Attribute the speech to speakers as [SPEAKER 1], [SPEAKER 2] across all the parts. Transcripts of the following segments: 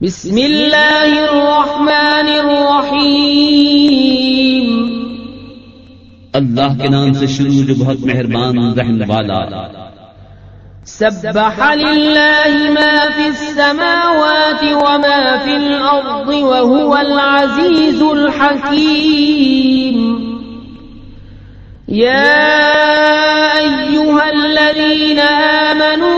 [SPEAKER 1] بسم اللہ الرحمن الرحیم۔
[SPEAKER 2] اللہ کے نام سے شروع جو بہت مہربان رحم والا۔
[SPEAKER 1] سبح لله ما في السماوات وما في الأرض وهو العزيز الحكيم يا أيها الذين آمنوا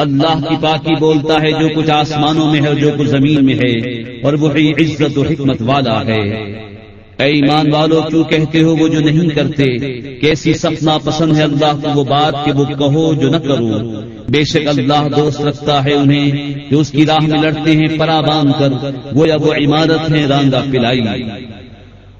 [SPEAKER 2] اللہ کی پاکی بولتا ہے جو کچھ آسمانوں میں ہے اور جو کچھ زمین میں ہے اور وہی عزت و حکمت والا ہے۔ اے ایمان والو کیوں کہتے ہو وہ جو نہیں کرتے؟ کیسی سپنا پسند ہے اللہ کو وہ بات کہ وہ کہو جو نہ کرو۔ بے شک اللہ دوست رکھتا ہے انہیں جو اس کی راہ میں لڑتے ہیں پرا باندھ کر۔ وہ یا وہ عمارت ہے رانگا پلائی۔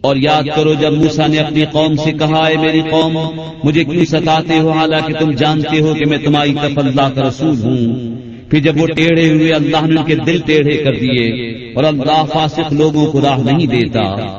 [SPEAKER 2] اور یاد کرو جب موسا نے اپنی قوم سے کہا ہے میری قوم، مجھے کیوں ستاتے ہو؟ حالانکہ تم جانتے ہو کہ میں تمہاری طرف اللہ کا رسول ہوں. پھر جب وہ ٹیڑھے ہوئے، اللہ نے ان کے دل ٹیڑھے کر دیے اور اللہ فاسق لوگوں کو راہ نہیں دیتا۔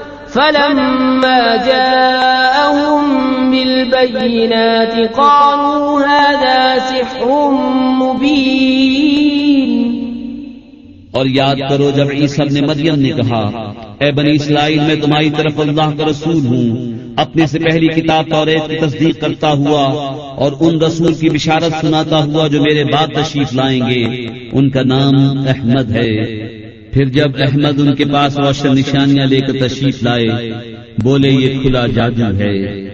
[SPEAKER 1] فلما جاءهم بالبينات قالوا هذا سحر مبين.
[SPEAKER 2] اور یاد کرو جب عیسی نے مریم نے کہا، اے بنی اسرائیل، میں تمہاری طرف اللہ کا رسول ہوں۔ اپنے سے پہلی کتاب توریت کی تصدیق کرتا ہوا اور ان رسول کی بشارت سناتا ہوا جو میرے بعد تشریف لائیں گے۔ ان کا نام احمد ہے۔ پھر جب احمد ان کے پاس روشن نشانیاں لے کر تشریف لائے، بولے، یہ کھلا جادو ہے۔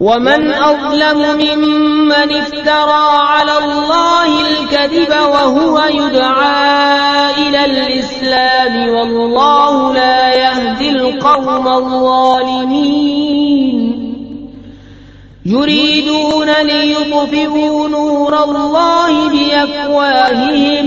[SPEAKER 1] ومن أظلم ممن افترى على الله الكذب وهو يدعى إلى الإسلام والله لا يهدي القوم الظالمين يريدون ليطفئوا نور الله بأفواههم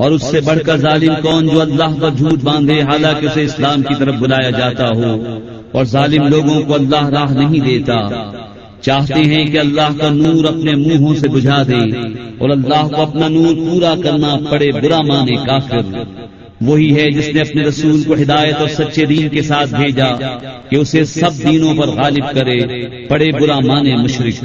[SPEAKER 2] اور اس سے بڑھ کر ظالم کون جو اللہ پر جھوٹ باندھے حالانکہ اسے اسلام کی طرف بلایا جاتا ہو اور ظالم لوگوں کو اللہ راہ نہیں دیتا۔ چاہتے ہیں کہ اللہ کا نور اپنے منہوں سے بجھا دے۔ اور اللہ کو اپنا نور پورا کرنا پڑے برا مانے کافر۔ وہی ہے جس نے اپنے رسول کو ہدایت اور سچے دین کے ساتھ بھیجا کہ اسے سب دینوں پر غالب کرے پڑے برا مانے مشرق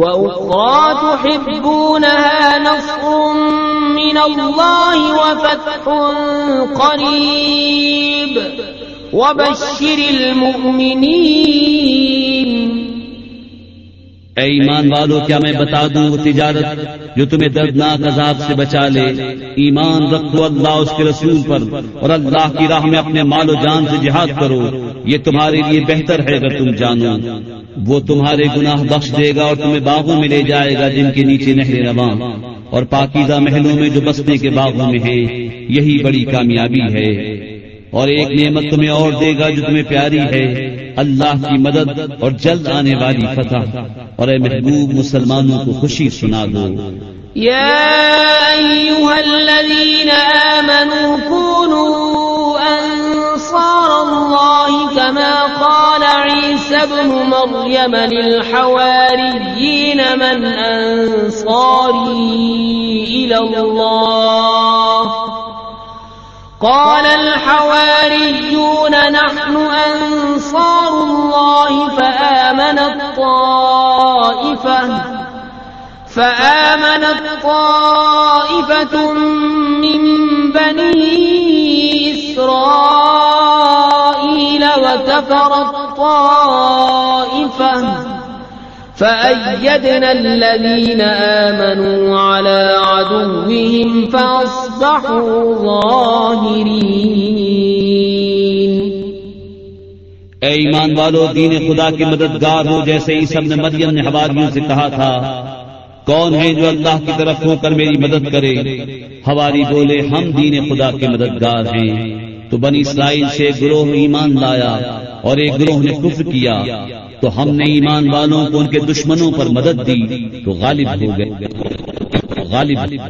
[SPEAKER 1] وأخرى تحبونها نصر من الله وفتح قريب. وبشر المؤمنين.
[SPEAKER 2] اے ایمان والو، کیا میں بتا دوں وہ تجارت جو تمہیں دردناک عذاب سے بچا لے؟ ایمان رکھو اللہ اس کے رسول پر اور اللہ کی راہ میں اپنے مال و جان سے جہاد کرو۔ یہ تمہارے لیے بہتر ہے اگر تم جانو۔ وہ تمہارے گناہ بخش دے گا اور تمہیں باغوں میں لے جائے گا جن کے نیچے نہر رواں۔ اور پاکیزہ محلوں میں جو بسنے کے باغوں میں ہیں، یہی بڑی کامیابی ہے۔ اور ایک نعمت تمہیں اور دے گا جو تمہیں پیاری ہے، اللہ کی مدد اور جلد آنے والی فتح۔ اور اے محبوب، مسلمانوں کو خوشی سنا دو۔
[SPEAKER 1] يا أيها الذين آمنوا كونوا أنصار الله كما قال عيسى بن مريم للحواريين من أنصاري إلى الله. قال الحواريون نحن أنصار الله فآمنت طائفة فآمنت طائفة من بني إسرائيل. وكفرت طائفة. فأيدنا الذين آمنوا على عدوهم فأصبحوا ظاهرين.
[SPEAKER 2] اے ایمان والو، دین خدا کے مددگار ہو، جیسے عیسی نے مریم نے حواریوں سے کہا تھا۔ کون ہے جو اللہ کی طرف ہو کر میری مدد کرے؟ ہماری بولے، ہم دین خدا کے مددگار ہیں۔ تو بنی اسرائیل سے گروہ ایمان لایا۔ اور ایک گروہ نے کفر کیا، تو ہم نے ایمان والوں کو ان کے دشمنوں پر مدد دی، تو غالب ہو گئے۔ غالب۔